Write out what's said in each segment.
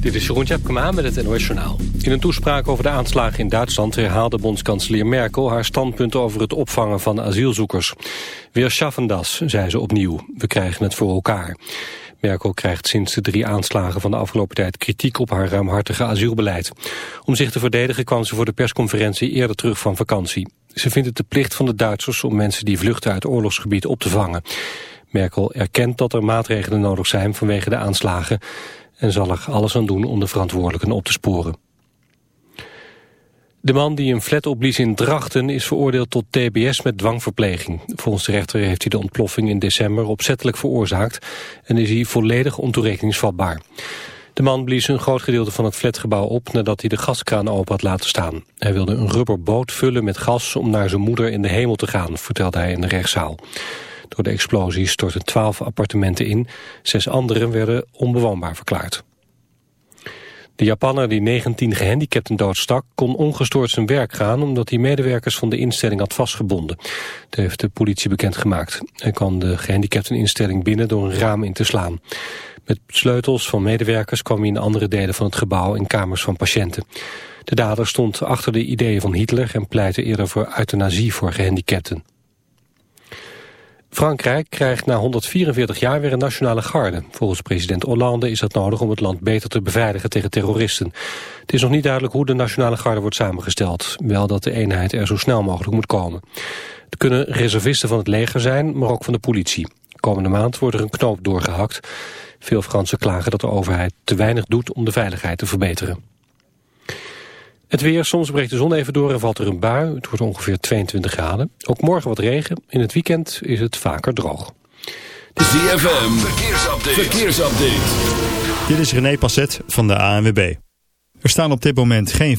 Dit is Jeroen Tjepkema met het NOS Journaal. In een toespraak over de aanslagen in Duitsland herhaalde bondskanselier Merkel haar standpunt over het opvangen van asielzoekers. Weer schaffen das, zei ze opnieuw. We krijgen het voor elkaar. Merkel krijgt sinds de drie aanslagen van de afgelopen tijd kritiek op haar ruimhartige asielbeleid. Om zich te verdedigen kwam ze voor de persconferentie eerder terug van vakantie. Ze vindt het de plicht van de Duitsers om mensen die vluchten uit oorlogsgebied op te vangen. Merkel erkent dat er maatregelen nodig zijn vanwege de aanslagen en zal er alles aan doen om de verantwoordelijken op te sporen. De man die een flat opblies in Drachten is veroordeeld tot tbs met dwangverpleging. Volgens de rechter heeft hij de ontploffing in december opzettelijk veroorzaakt en is hij volledig ontoerekeningsvatbaar. De man blies een groot gedeelte van het flatgebouw op nadat hij de gaskraan open had laten staan. Hij wilde een rubberboot vullen met gas om naar zijn moeder in de hemel te gaan, vertelde hij in de rechtszaal. Door de explosie stortten twaalf appartementen in. Zes anderen werden onbewoonbaar verklaard. De Japanner die 19 gehandicapten doodstak kon ongestoord zijn werk gaan omdat hij medewerkers van de instelling had vastgebonden. Dat heeft de politie bekendgemaakt. Hij kwam de gehandicapteninstelling binnen door een raam in te slaan. Met sleutels van medewerkers kwam hij in andere delen van het gebouw in kamers van patiënten. De dader stond achter de ideeën van Hitler en pleitte eerder voor euthanasie voor gehandicapten. Frankrijk krijgt na 144 jaar weer een nationale garde. Volgens president Hollande is dat nodig om het land beter te beveiligen tegen terroristen. Het is nog niet duidelijk hoe de nationale garde wordt samengesteld. Wel dat de eenheid er zo snel mogelijk moet komen. Het kunnen reservisten van het leger zijn, maar ook van de politie. Komende maand wordt er een knoop doorgehakt. Veel Fransen klagen dat de overheid te weinig doet om de veiligheid te verbeteren. Het weer, soms breekt de zon even door en valt er een bui. Het wordt ongeveer 22 graden. Ook morgen wat regen. In het weekend is het vaker droog. De ZFM, verkeersupdate. verkeersupdate. Dit is René Passet van de ANWB. Er staan op dit moment geen...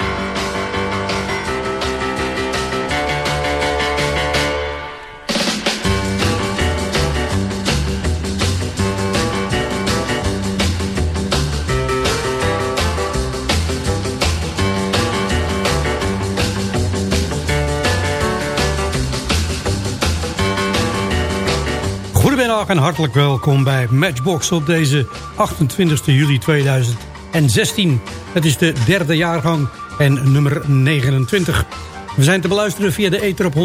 Goedemiddag en hartelijk welkom bij Matchbox op deze 28 juli 2016. Het is de derde jaargang en nummer 29. We zijn te beluisteren via de ether op 106.9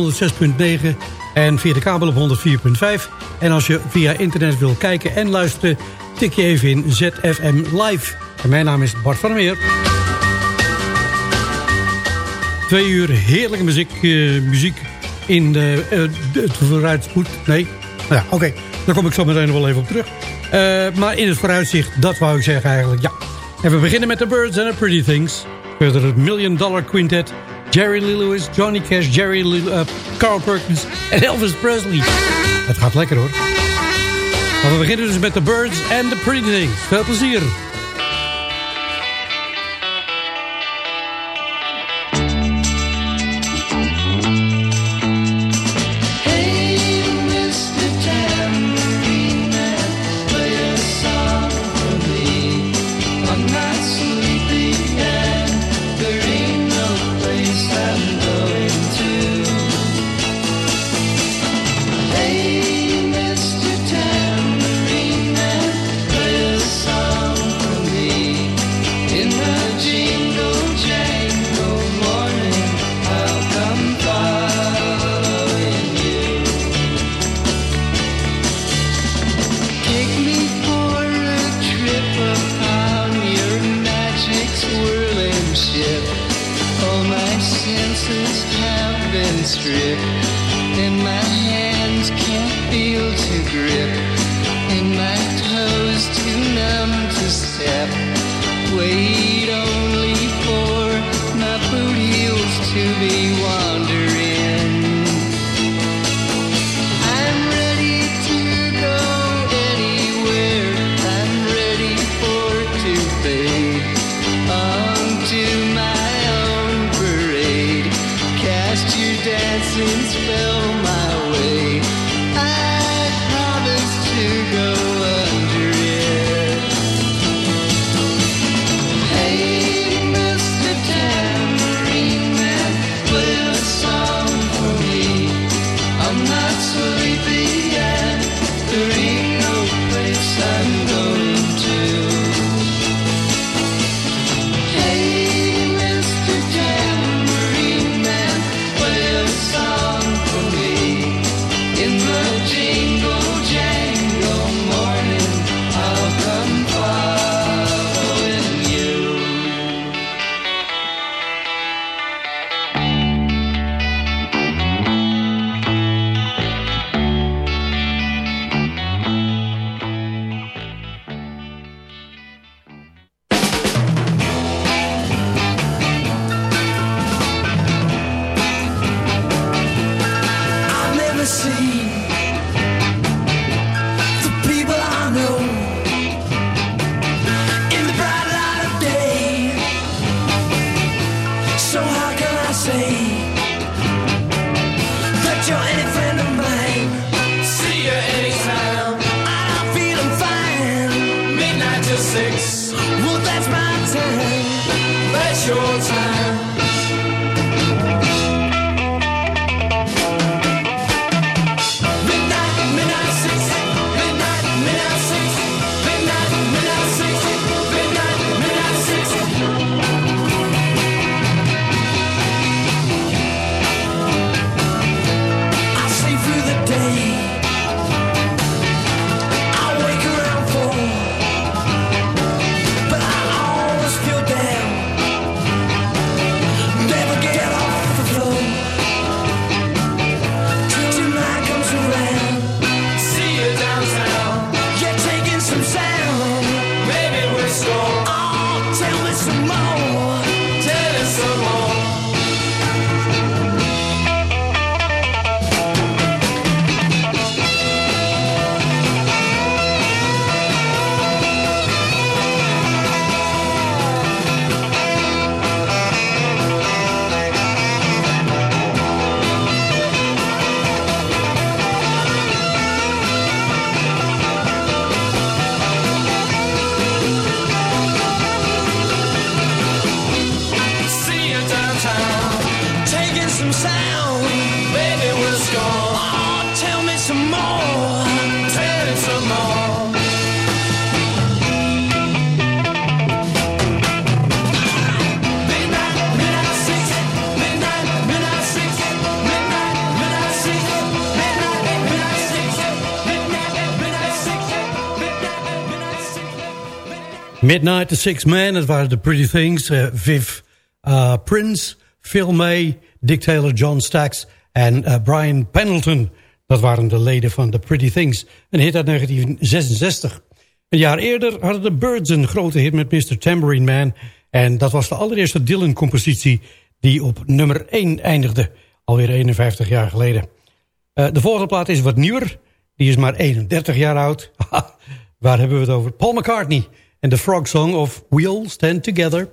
en via de kabel op 104.5. En als je via internet wil kijken en luisteren, tik je even in ZFM Live. Mijn naam is Bart van der Meer. Twee uur heerlijke muziek, uh, muziek in de, uh. Nee, nou ja, oké. Daar kom ik zo meteen nog wel even op terug. Uh, maar in het vooruitzicht, dat wou ik zeggen eigenlijk, ja. En we beginnen met The Birds and the Pretty Things. Verder het Million Dollar Quintet. Jerry Lee Lewis, Johnny Cash, Jerry Lee, uh, Carl Perkins en Elvis Presley. Het gaat lekker hoor. We beginnen dus met The Birds and the Pretty Things. Veel plezier. Stripped, and my hands can't feel to grip, and my toes too numb to step. Wait only for my boot heels to be wandering. Midnight, The Six Men, dat waren de Pretty Things. eh, Viv uh, Prince, Phil May, Dick Taylor, John Stax en eh, Brian Pendleton. Dat waren de leden van The Pretty Things. Een hit uit 1966. Een jaar eerder hadden de Birds een grote hit met Mr. Tambourine Man. En dat was de allereerste Dylan-compositie die op nummer 1 eindigde. Alweer 51 jaar geleden. De volgende plaat is wat nieuwer. Die is maar 31 jaar oud. Waar hebben we het over? Paul McCartney en de frog song of We'll Stand Together.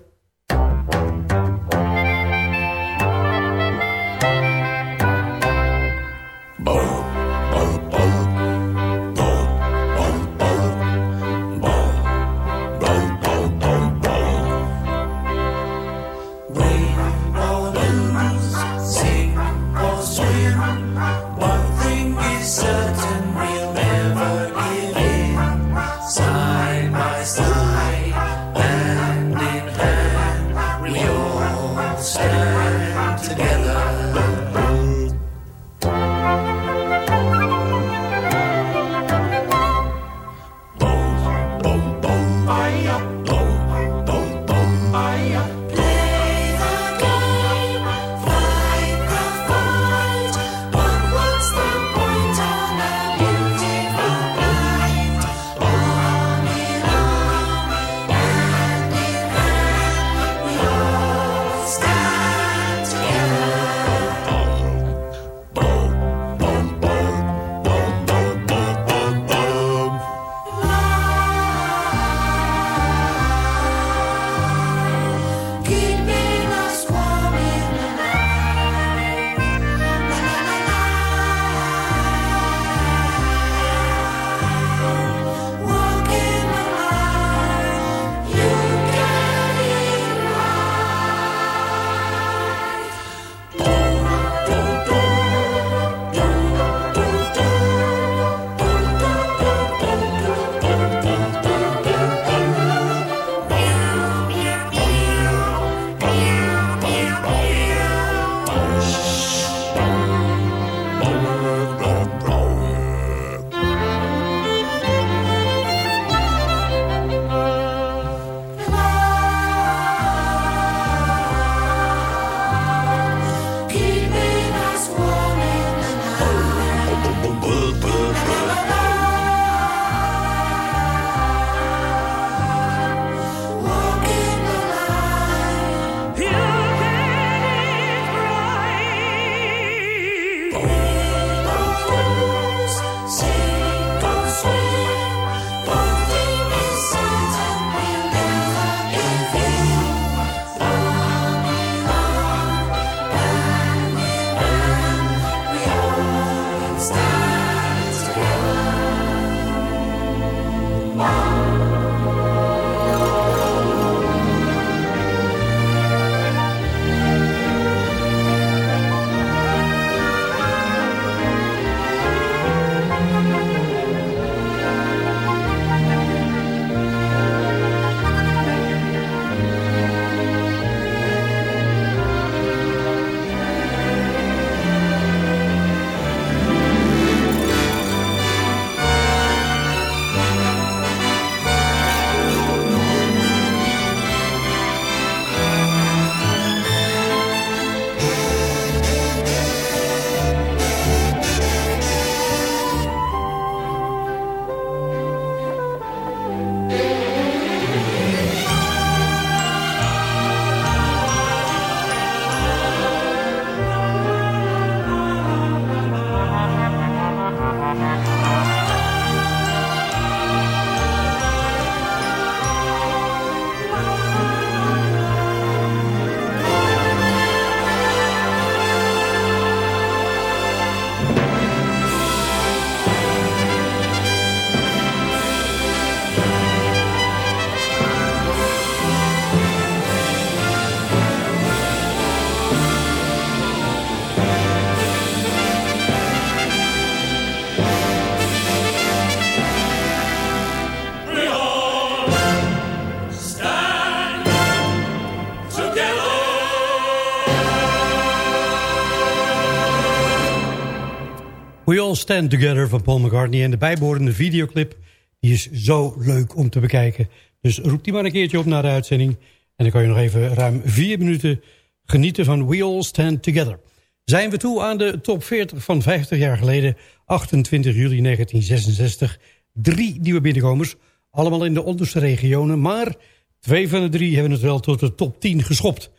Stand Together van Paul McCartney. En de bijbehorende videoclip die is zo leuk om te bekijken. Dus roep die maar een keertje op naar de uitzending. En dan kan je nog even ruim vier minuten genieten van We All Stand Together. Zijn we toe aan de top 40 van 50 jaar geleden, 28 juli 1966. Drie nieuwe binnenkomers, allemaal in de onderste regionen. Maar twee van de drie hebben het wel tot de top 10 geschopt.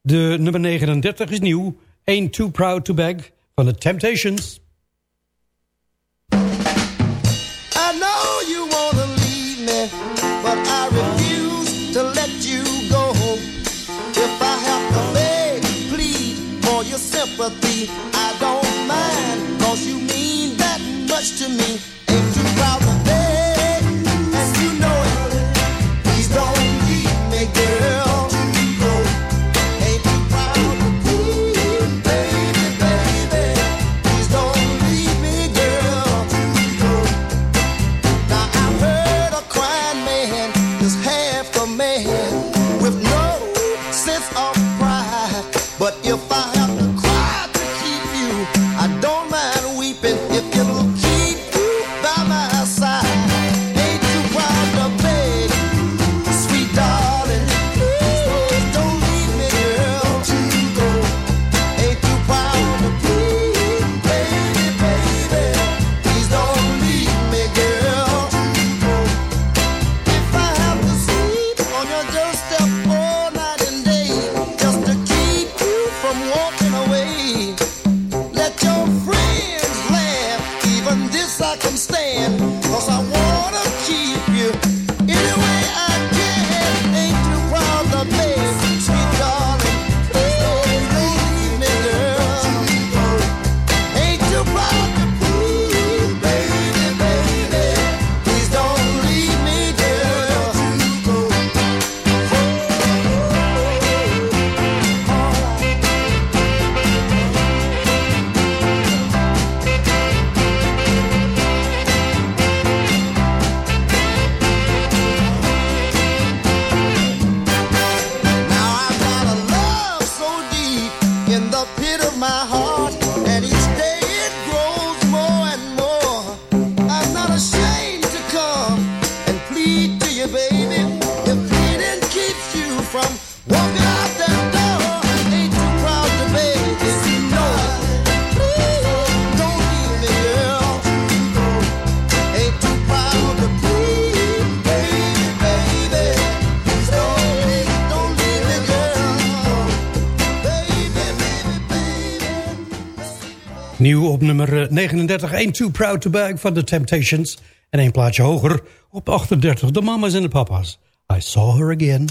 De nummer 39 is nieuw, Ain't Too Proud To Beg van de Temptations. will Nieuw op nummer eh, 39, Ain't Too Proud to Bag van The Temptations. En een plaatje hoger op 38, de mamas en de papa's. I saw her again.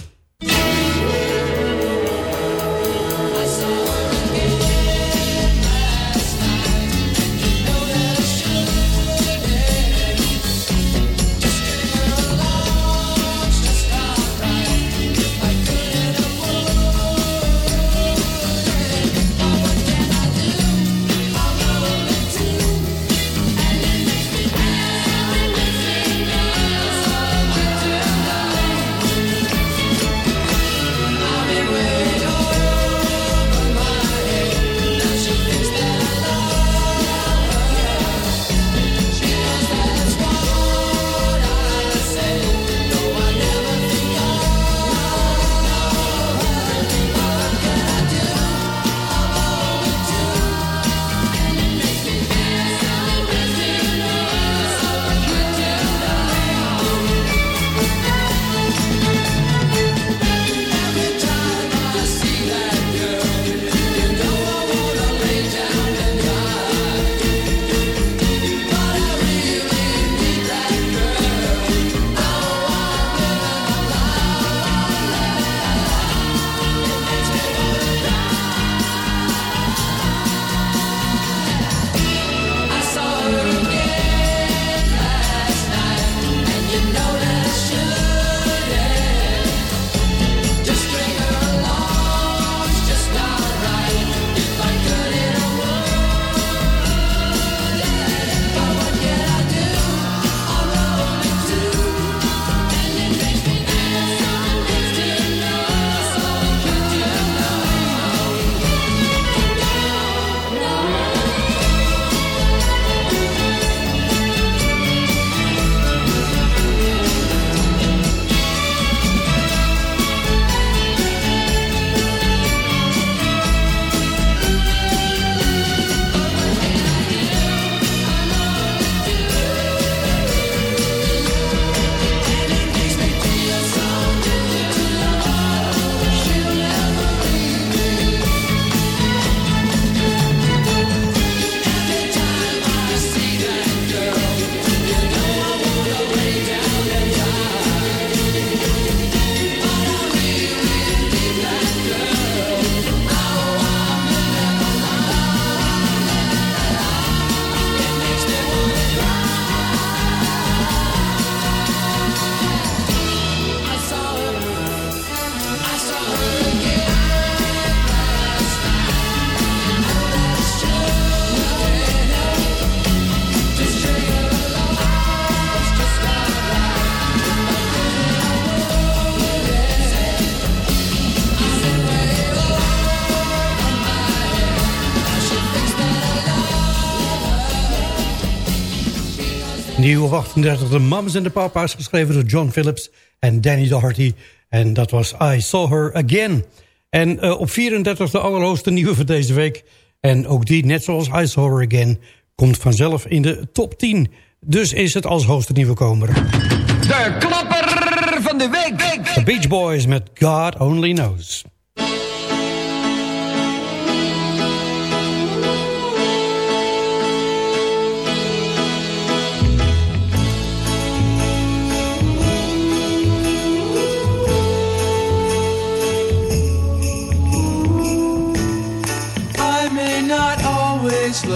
Nieuw op 38, de Mamas en de Papa's, geschreven door John Phillips en Danny Doherty. En dat was I Saw Her Again. En uh, op 34 de allerhoogste nieuwe van deze week. En ook die, net zoals I Saw Her Again, komt vanzelf in de top 10. Dus is het als hoogste nieuwe komer. De klapper van de week. week, week. The Beach Boys met God Only Knows.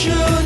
show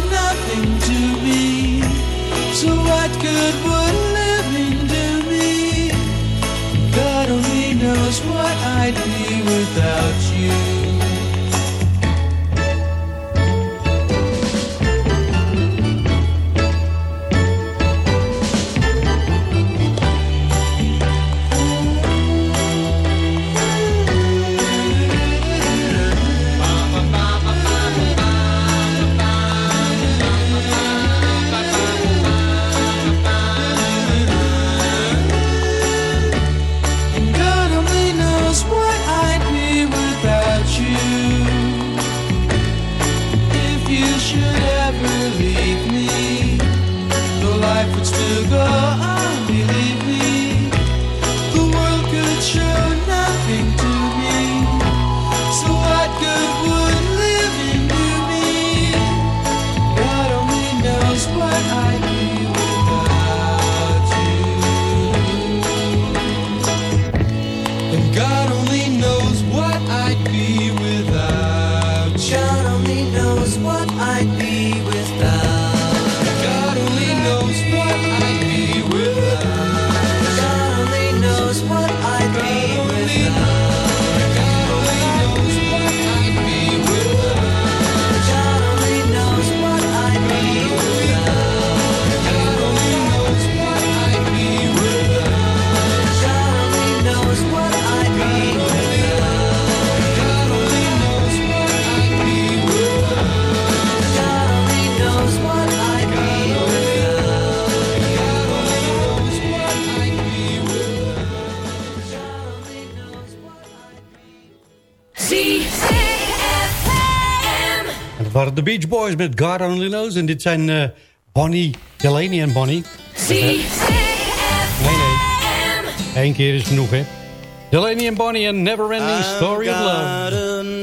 Boys met God Only Knows. En dit zijn eh, Bonnie, Delaney en Bonnie. Nee, nee. Eén keer is genoeg, hè. Delaney en Bonnie en Never Ending Story of Love.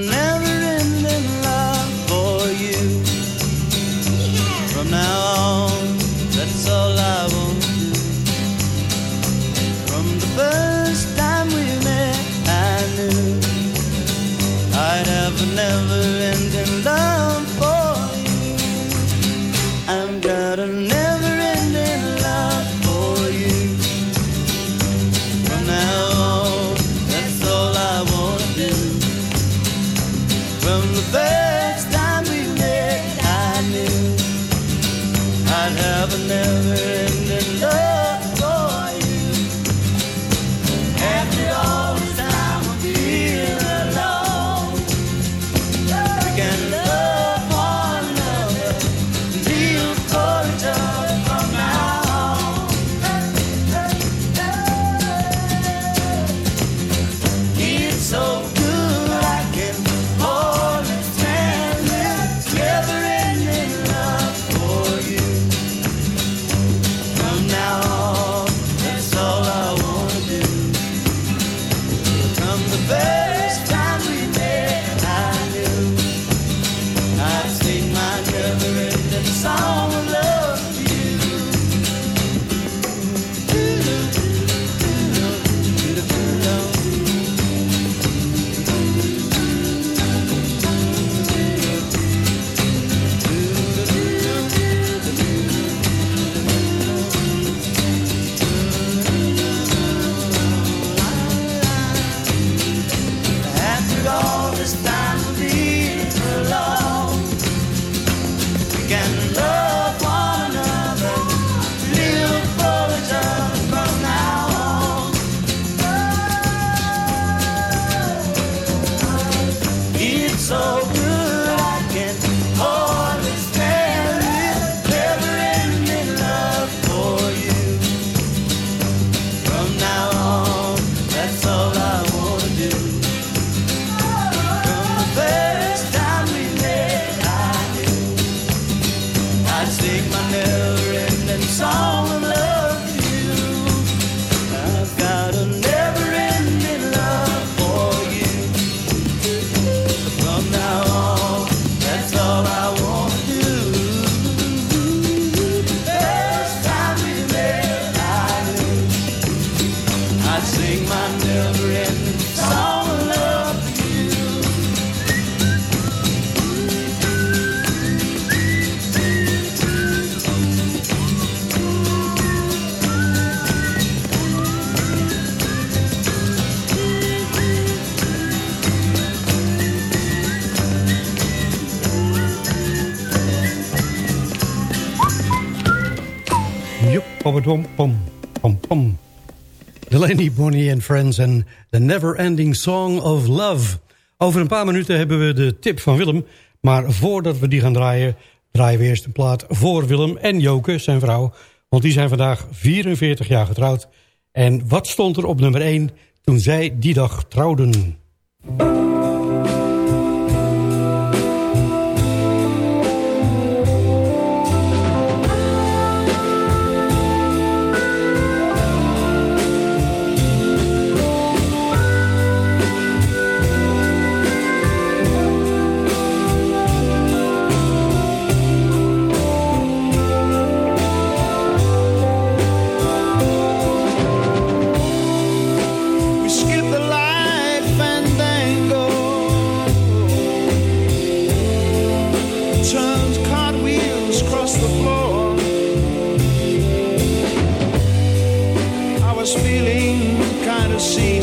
Money and Friends en The Never Ending Song of Love. Over een paar minuten hebben we de tip van Willem. Maar voordat we die gaan draaien, draaien we eerst een plaat voor Willem en Joke, zijn vrouw. Want die zijn vandaag 44 jaar getrouwd. En wat stond er op nummer 1 toen zij die dag trouwden? see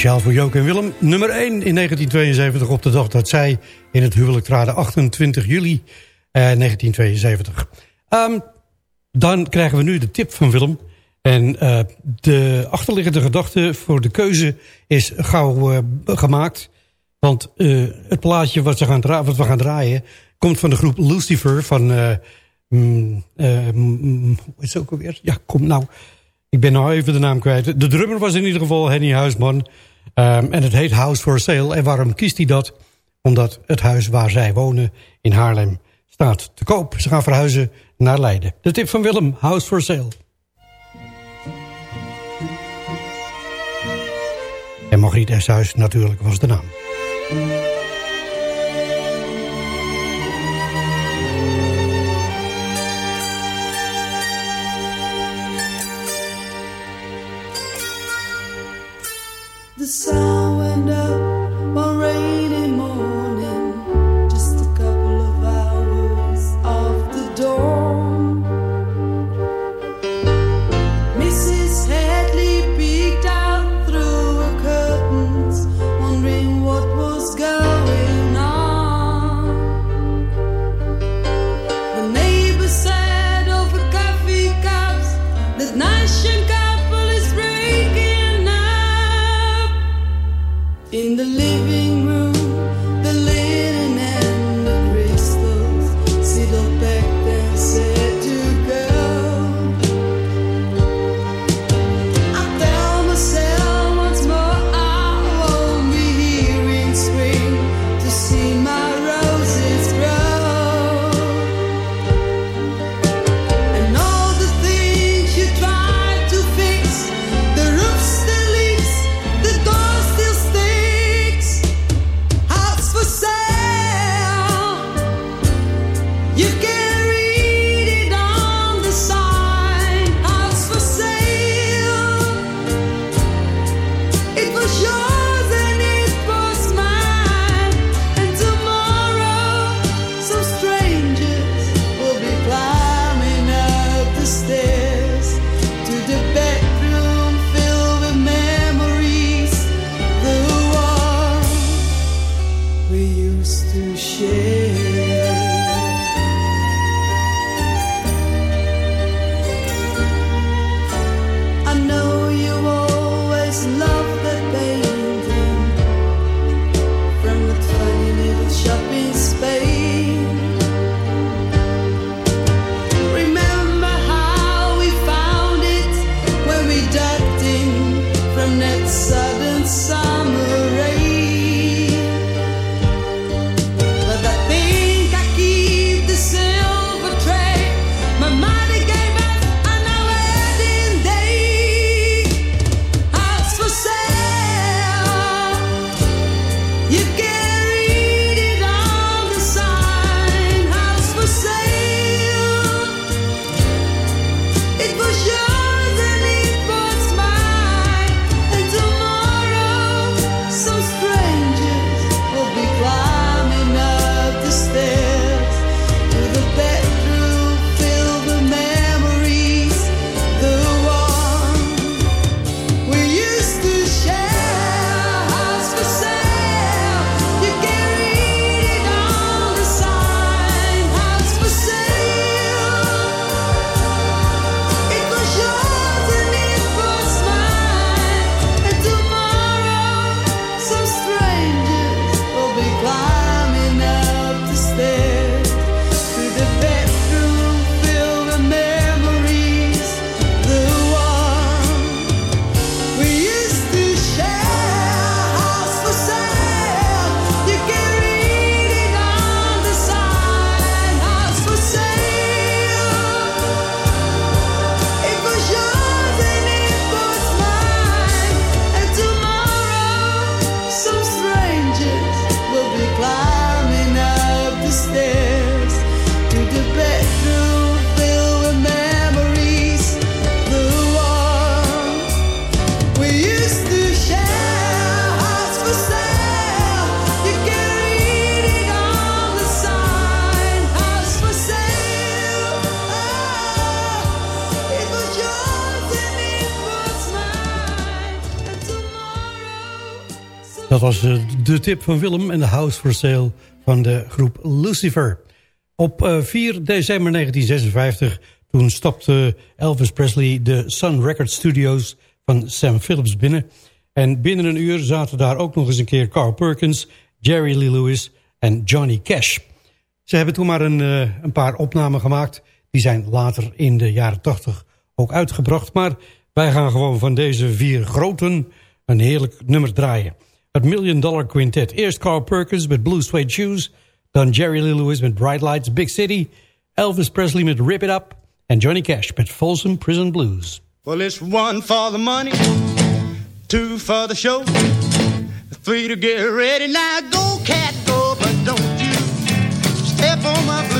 Speciaal voor Jook en Willem. Nummer 1 in 1972 op de dag dat zij in het huwelijk traden. 28 juli eh, 1972. Ehm, dan krijgen we nu de tip van Willem. En eh, de achterliggende gedachte voor de keuze is gauw eh, gemaakt. Want eh, het plaatje wat, ze gaan wat we gaan draaien... komt van de groep Lucifer van... mm, mm, hoe is het ook alweer? Ja, kom nou... Ik ben nou even de naam kwijt. De drummer was in ieder geval Henny Huisman. Ehm, en het heet House for Sale. En waarom kiest hij dat? Omdat het huis waar zij wonen in Haarlem staat te koop. Ze gaan verhuizen naar Leiden. De tip van Willem, House for Sale. En Margriet Eshuis natuurlijk was de naam. Sun Dat was eh, de tip van Willem en de House for Sale van de groep Lucifer. Op eh, 4 december 1956, toen stapte Elvis Presley de Sun Record Studios van Sam Phillips binnen. En binnen een uur zaten daar ook nog eens een keer Carl Perkins, Jerry Lee Lewis en Johnny Cash. Ze hebben toen maar een, eh, een paar opnamen gemaakt. Die zijn later in de jaren 80 ook uitgebracht. Maar wij gaan gewoon van deze vier groten een heerlijk nummer draaien. Het Million Dollar Quintet. Eerst Carl Perkins met Blue Suede Shoes. Dan Jerry Lee Lewis met Bright Lights Big City. Elvis Presley met Rip It Up. En Johnny Cash met Folsom Prison Blues. Well, it's one for the money, two for the show, three to get ready. Now go, cat, go, but don't you step on my blue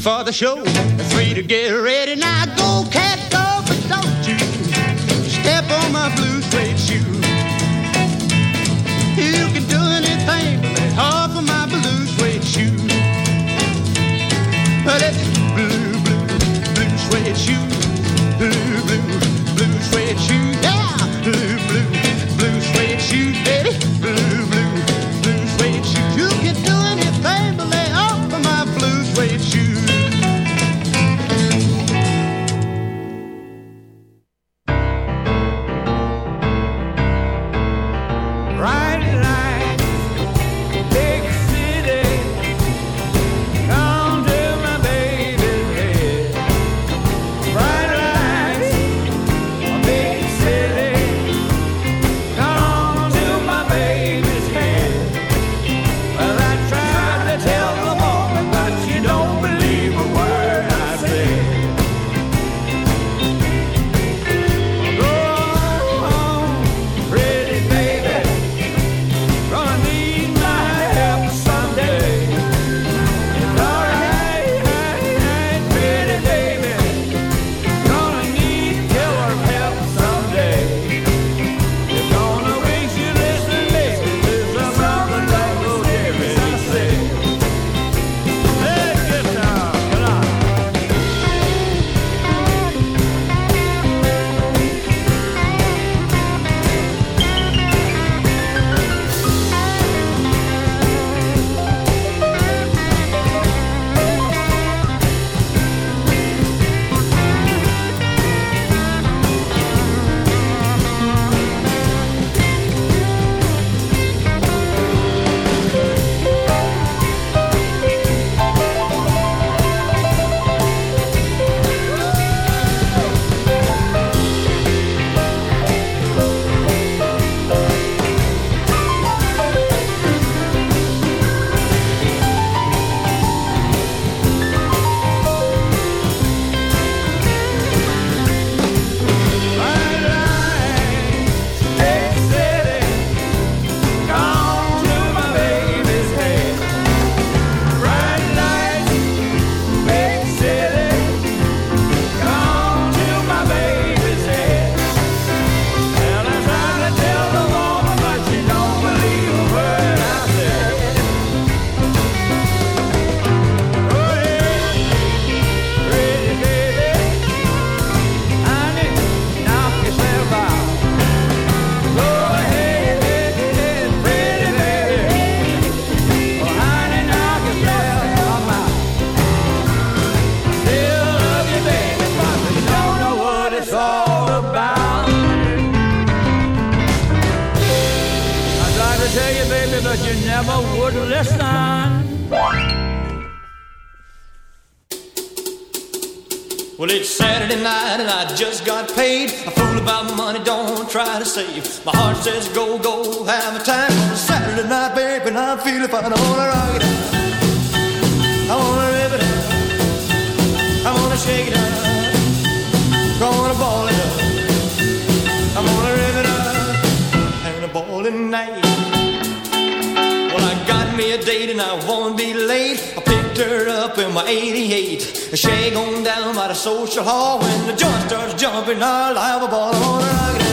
For the show, three to get ready. Now go, cat, go, but don't you step on my blue says go, go, have a time. It's Saturday night, baby, and I'm feeling fine. I wanna rock it out. I wanna rip it out. I wanna shake it out. Gonna ball it up. I'm gonna rip it up. And a ball night. Well, I got me a date and I won't be late. I picked her up in my 88. She going down by the social hall. When the joint starts jumping, I'll have a ball. I wanna rock it out.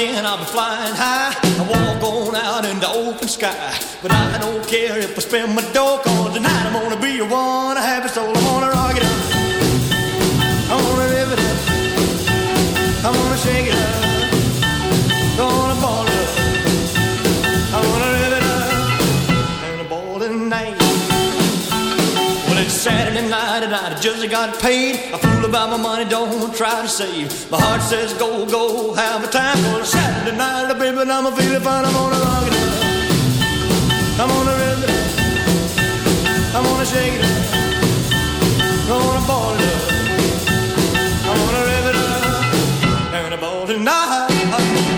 I'll be flying high. I walk on out in the open sky. But I don't care if I spend my dough, cause tonight I'm gonna be a one. I have it soul, I wanna rock it up. I wanna rip it up. I wanna shake it night I just got paid. I fool about my money, don't try to save. My heart says go, go, have a time. Well, it's Saturday night, baby, I'm a feeling fine. I'm gonna rock it up. I'm rip it up. I'm gonna shake it up. Gonna ball it up. I'm gonna rip it up. And a ball tonight.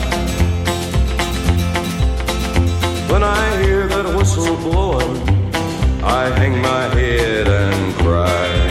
When I hear that whistle blowing, I hang my head and cry.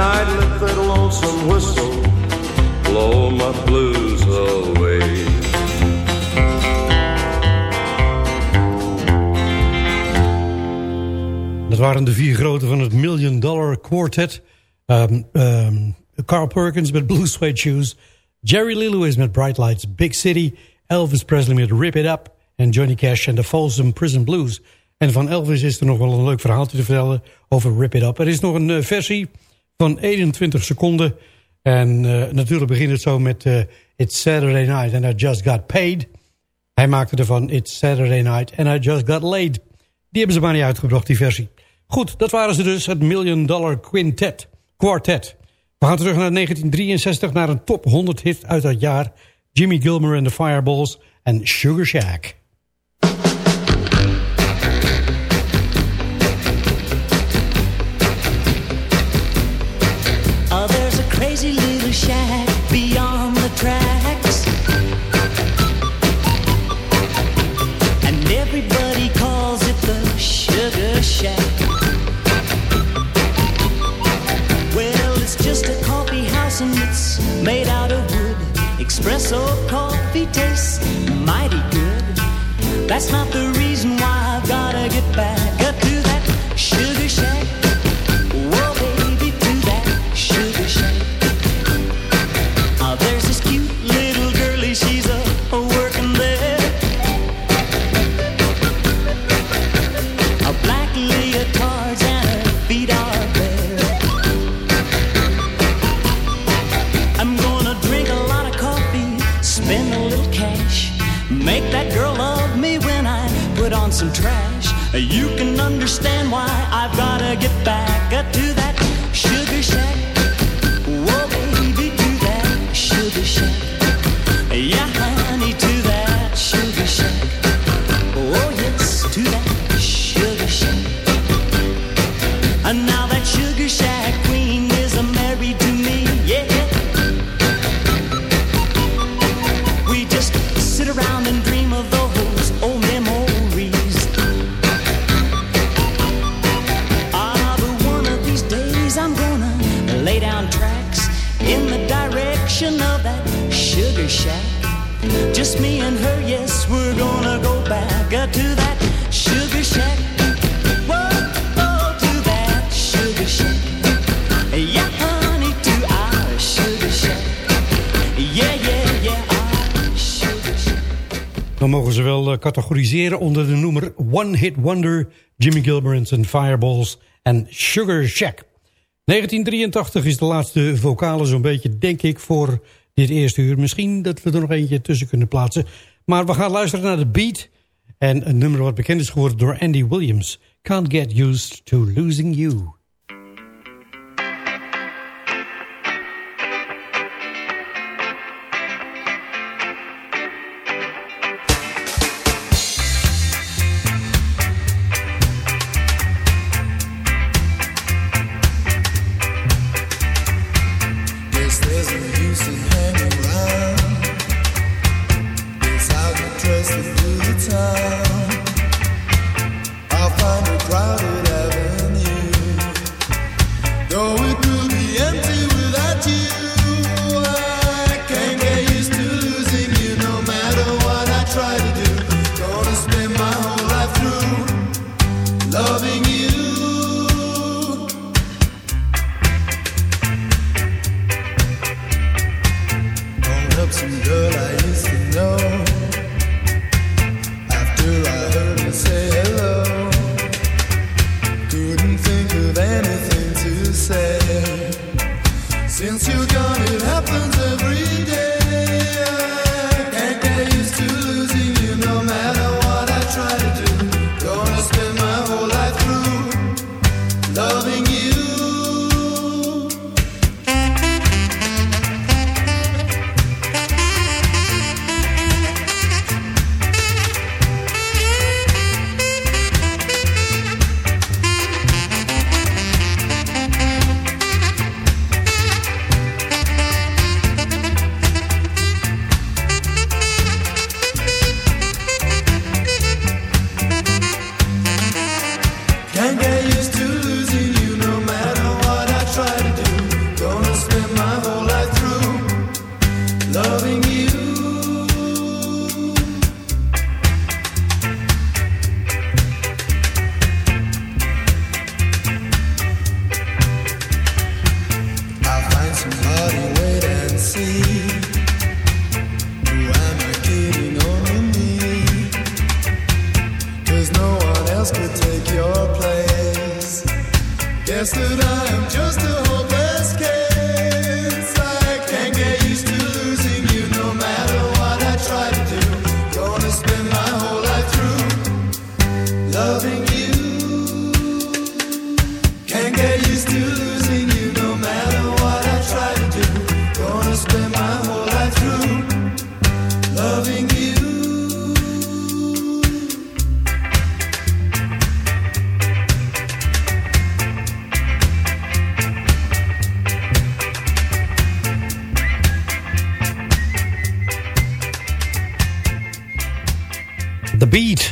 And I'd let that lonesome whistle blow my blues away. Dat waren de vier grote van het Million Dollar Quartet. Um, um, Carl Perkins met Blue Suede Shoes. Jerry Lee Lewis met Bright Lights, Big City. Elvis Presley met Rip It Up. En Johnny Cash en de Folsom Prison Blues. En van Elvis is er nog wel een leuk verhaaltje te vertellen over Rip It Up. Er is nog een eh, versie van 21 seconden. En eh, natuurlijk begint het zo met eh, It's Saturday Night and I Just Got Paid. Hij maakte er van It's Saturday Night and I Just Got Laid. Die hebben ze maar niet uitgebracht, die versie. Goed, dat waren ze dus, het Million Dollar Quintet. Quartet. We gaan terug naar 1963, naar een top 100 hit uit dat jaar. Jimmy Gilmer and the Fireballs en Sugar Shack. crazy little shack beyond the tracks. And everybody calls it the Sugar Shack. Well, it's just a coffee house and it's made out of wood. Espresso coffee tastes mighty good. That's not the reason why I've gotta get back up to section of that sugar shack. Just me and her, yes, we're gonna go back to that sugar shack. Oh, to that sugar shack. Yeah, honey, to our sugar shack. Yeah, yeah, yeah, our sugar shack. Dan mogen ze wel eh, categoriseren onder de noemer One Hit Wonder, Jimmy Gilbert's and Fireballs en Sugar Shack. 1983 is de laatste vocale zo'n beetje, denk ik, voor dit eerste uur. Misschien dat we er nog eentje tussen kunnen plaatsen. Maar we gaan luisteren naar de beat. En een nummer wat bekend is geworden door Andy Williams. Can't get used to losing you.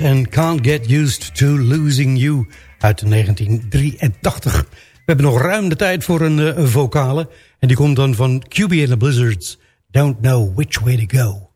And Can't Get Used to Losing You uit 1983. We hebben nog ruim de tijd voor een uh, vocale. En die komt dan van QB and the Blizzards. Don't know which way to go.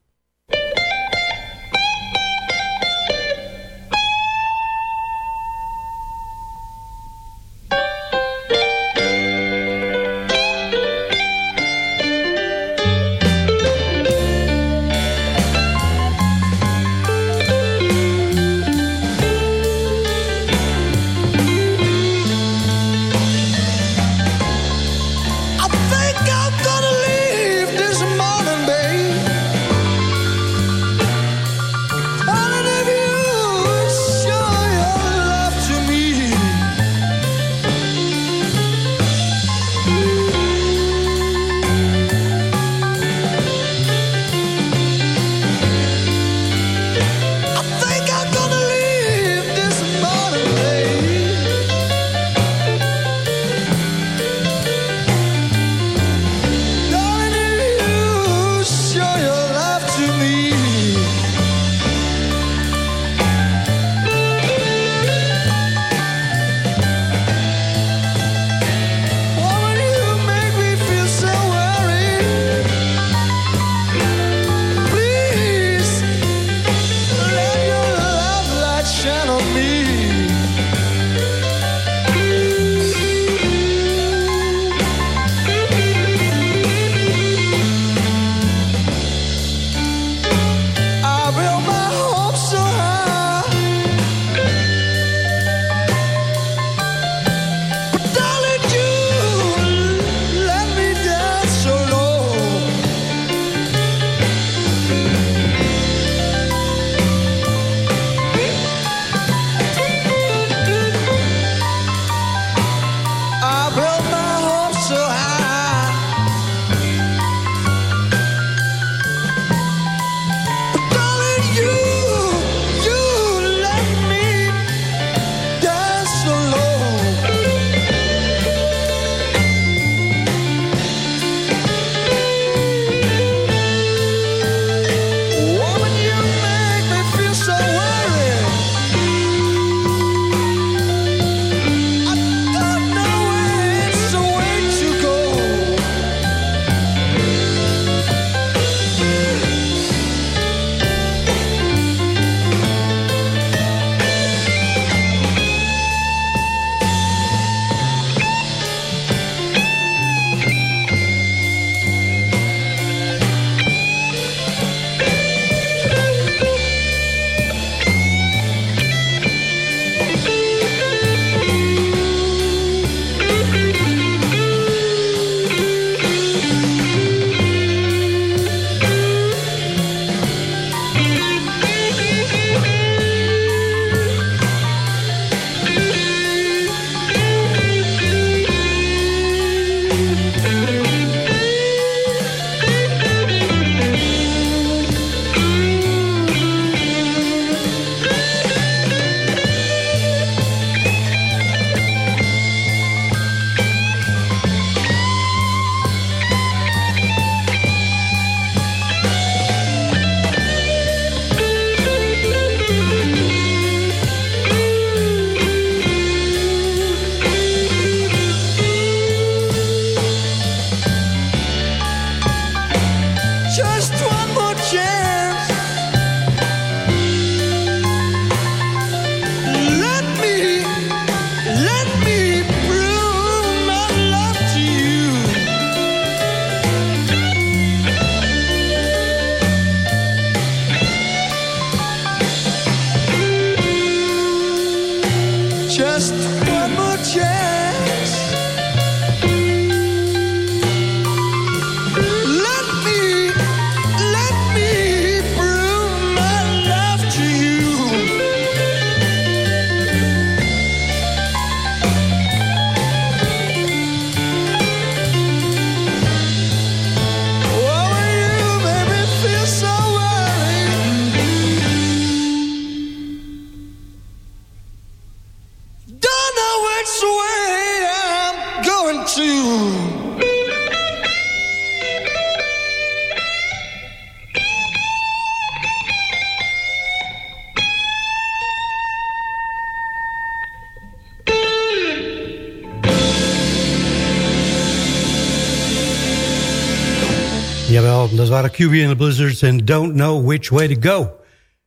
QB and the Blizzards en Don't Know Which Way To Go.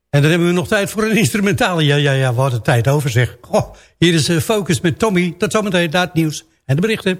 En dan hebben we nog tijd voor een instrumentale. Ja, ja, ja, we hadden tijd over zeg. Hier is uh, Focus met Tommy. Tot zometeen, het nieuws en de berichten.